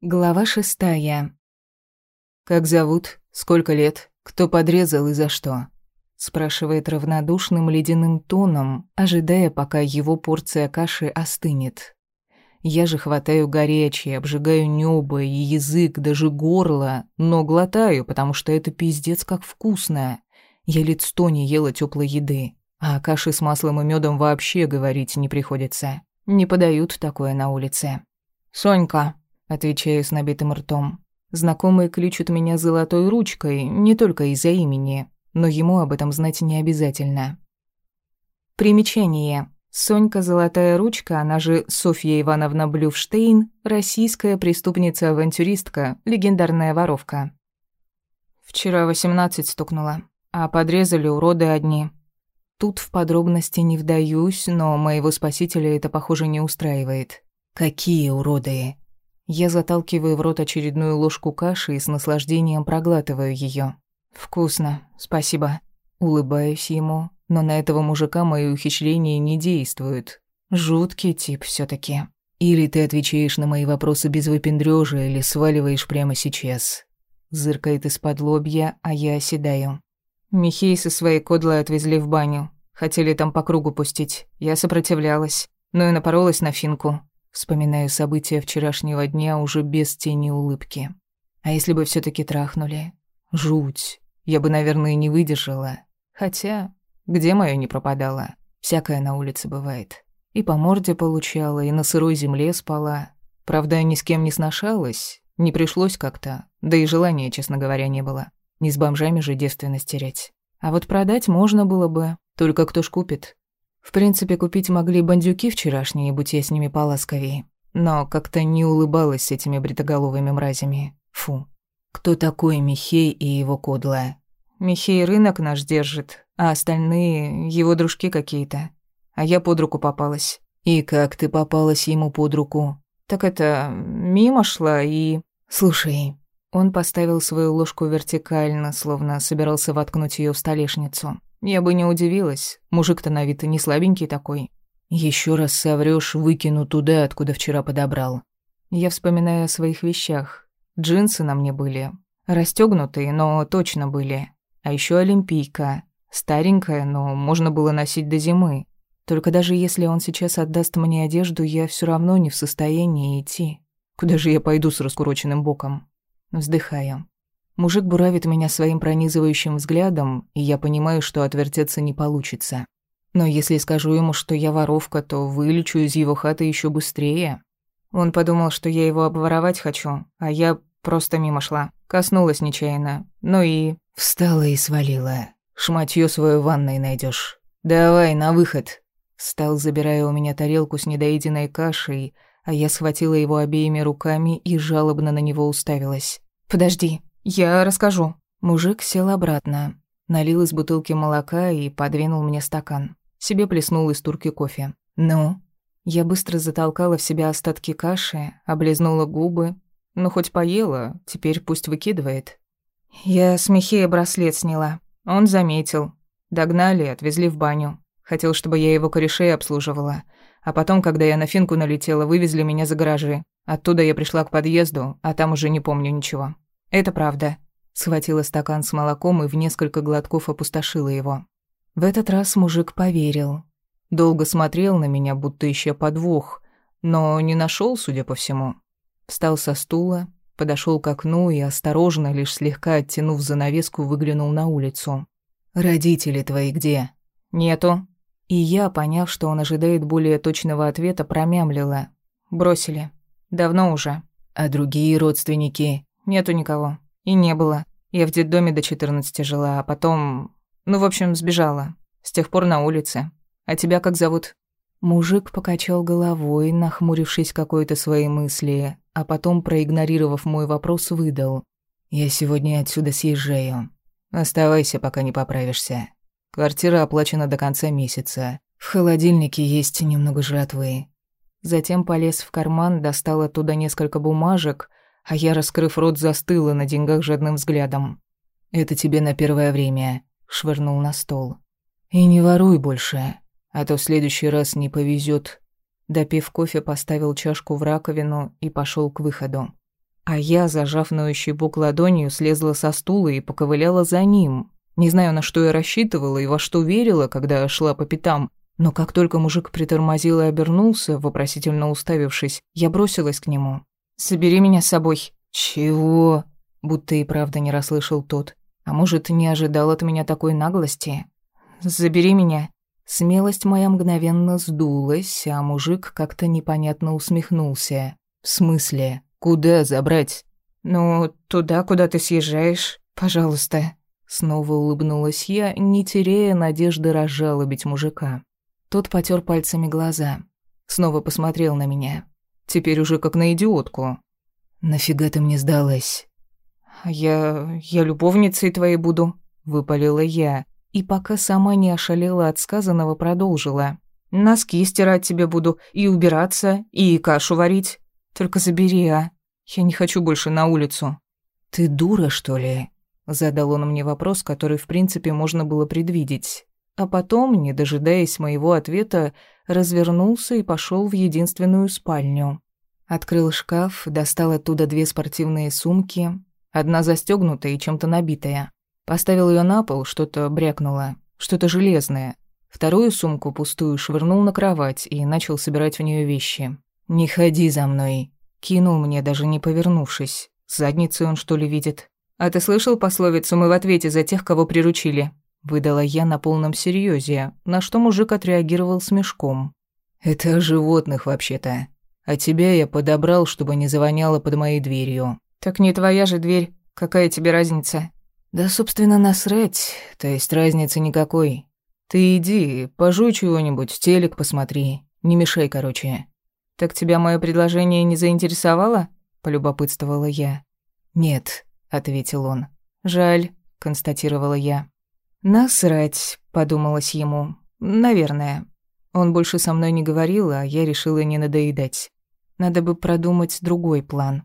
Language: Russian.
Глава шестая. «Как зовут? Сколько лет? Кто подрезал и за что?» Спрашивает равнодушным ледяным тоном, ожидая, пока его порция каши остынет. Я же хватаю горячее, обжигаю небо и язык, даже горло, но глотаю, потому что это пиздец как вкусно. Я лет сто не ела теплой еды, а каши с маслом и медом вообще говорить не приходится. Не подают такое на улице. «Сонька», Отвечаю с набитым ртом. Знакомые кличут меня золотой ручкой, не только из-за имени, но ему об этом знать не обязательно. Примечание. Сонька Золотая Ручка, она же Софья Ивановна Блюфштейн, российская преступница-авантюристка, легендарная воровка. Вчера восемнадцать стукнула, а подрезали уроды одни. Тут в подробности не вдаюсь, но моего спасителя это, похоже, не устраивает. Какие уроды? Я заталкиваю в рот очередную ложку каши и с наслаждением проглатываю ее. «Вкусно, спасибо». Улыбаюсь ему, но на этого мужика мои ухищрения не действуют. Жуткий тип все таки Или ты отвечаешь на мои вопросы без выпендрёжа, или сваливаешь прямо сейчас. Зыркает из-под лобья, а я оседаю. Михей со своей кодлой отвезли в баню. Хотели там по кругу пустить. Я сопротивлялась, но и напоролась на финку. Вспоминаю события вчерашнего дня уже без тени улыбки. А если бы все таки трахнули? Жуть. Я бы, наверное, не выдержала. Хотя, где моё не пропадало? Всякое на улице бывает. И по морде получала, и на сырой земле спала. Правда, ни с кем не сношалась, не пришлось как-то, да и желания, честно говоря, не было. Не с бомжами же девственность терять. А вот продать можно было бы, только кто ж купит? В принципе, купить могли бандюки вчерашние, будь я с ними поласковее. Но как-то не улыбалась с этими бритоголовыми мразями. Фу. Кто такой Михей и его кодла? Михей рынок наш держит, а остальные — его дружки какие-то. А я под руку попалась. И как ты попалась ему под руку? Так это, мимо шла и... Слушай, он поставил свою ложку вертикально, словно собирался воткнуть ее в столешницу. Я бы не удивилась. Мужик-то на вид и не слабенький такой. Еще раз соврёшь, выкину туда, откуда вчера подобрал. Я вспоминаю о своих вещах. Джинсы на мне были. Расстёгнутые, но точно были. А ещё олимпийка. Старенькая, но можно было носить до зимы. Только даже если он сейчас отдаст мне одежду, я всё равно не в состоянии идти. Куда же я пойду с раскуроченным боком? Вздыхаю. Мужик буравит меня своим пронизывающим взглядом, и я понимаю, что отвертеться не получится. Но если скажу ему, что я воровка, то вылечу из его хаты еще быстрее. Он подумал, что я его обворовать хочу, а я просто мимо шла. Коснулась нечаянно. Ну и... Встала и свалила. Шматьё свою ванной найдешь. Давай, на выход. Встал, забирая у меня тарелку с недоеденной кашей, а я схватила его обеими руками и жалобно на него уставилась. «Подожди, «Я расскажу». Мужик сел обратно, налил из бутылки молока и подвинул мне стакан. Себе плеснул из турки кофе. «Ну?» Я быстро затолкала в себя остатки каши, облизнула губы. Ну, хоть поела, теперь пусть выкидывает. Я с Михея браслет сняла. Он заметил. Догнали, отвезли в баню. Хотел, чтобы я его корешей обслуживала. А потом, когда я на финку налетела, вывезли меня за гаражи. Оттуда я пришла к подъезду, а там уже не помню ничего. «Это правда». Схватила стакан с молоком и в несколько глотков опустошила его. В этот раз мужик поверил. Долго смотрел на меня, будто ища подвох, но не нашел, судя по всему. Встал со стула, подошел к окну и, осторожно, лишь слегка оттянув занавеску, выглянул на улицу. «Родители твои где?» «Нету». И я, поняв, что он ожидает более точного ответа, промямлила. «Бросили. Давно уже». «А другие родственники?» Нету никого. И не было. Я в детдоме до 14 жила, а потом... Ну, в общем, сбежала. С тех пор на улице. А тебя как зовут?» Мужик покачал головой, нахмурившись какой-то своей мысли, а потом, проигнорировав мой вопрос, выдал. «Я сегодня отсюда съезжаю. Оставайся, пока не поправишься. Квартира оплачена до конца месяца. В холодильнике есть немного жратвы». Затем полез в карман, достал оттуда несколько бумажек, а я, раскрыв рот, застыла на деньгах жадным взглядом. «Это тебе на первое время», — швырнул на стол. «И не воруй больше, а то в следующий раз не повезет. Допив кофе, поставил чашку в раковину и пошел к выходу. А я, зажав ноющий бок ладонью, слезла со стула и поковыляла за ним. Не знаю, на что я рассчитывала и во что верила, когда шла по пятам, но как только мужик притормозил и обернулся, вопросительно уставившись, я бросилась к нему. «Собери меня с собой». «Чего?» Будто и правда не расслышал тот. А может, не ожидал от меня такой наглости? «Забери меня». Смелость моя мгновенно сдулась, а мужик как-то непонятно усмехнулся. «В смысле? Куда забрать?» «Ну, туда, куда ты съезжаешь. Пожалуйста». Снова улыбнулась я, не теряя надежды разжалобить мужика. Тот потер пальцами глаза. Снова посмотрел на меня. Теперь уже как на идиотку. «Нафига ты мне сдалась?» «Я... я любовницей твоей буду», — выпалила я. И пока сама не ошалела от сказанного, продолжила. «Носки стирать тебе буду, и убираться, и кашу варить. Только забери, а. Я не хочу больше на улицу». «Ты дура, что ли?» Задал он мне вопрос, который, в принципе, можно было предвидеть. А потом, не дожидаясь моего ответа, развернулся и пошел в единственную спальню. Открыл шкаф, достал оттуда две спортивные сумки, одна застегнутая и чем-то набитая. Поставил ее на пол, что-то брякнуло, что-то железное. Вторую сумку пустую швырнул на кровать и начал собирать в нее вещи. «Не ходи за мной», — кинул мне, даже не повернувшись. Задницей он, что ли, видит? «А ты слышал пословицу «мы в ответе за тех, кого приручили»?» Выдала я на полном серьезе, на что мужик отреагировал с мешком. «Это о животных, вообще-то. А тебя я подобрал, чтобы не завоняло под моей дверью». «Так не твоя же дверь. Какая тебе разница?» «Да, собственно, насрать. То есть разницы никакой. Ты иди, пожуй чего-нибудь, телек посмотри. Не мешай, короче». «Так тебя мое предложение не заинтересовало?» – полюбопытствовала я. «Нет», – ответил он. «Жаль», – констатировала я. «Насрать», — подумалось ему. «Наверное. Он больше со мной не говорил, а я решила не надоедать. Надо бы продумать другой план.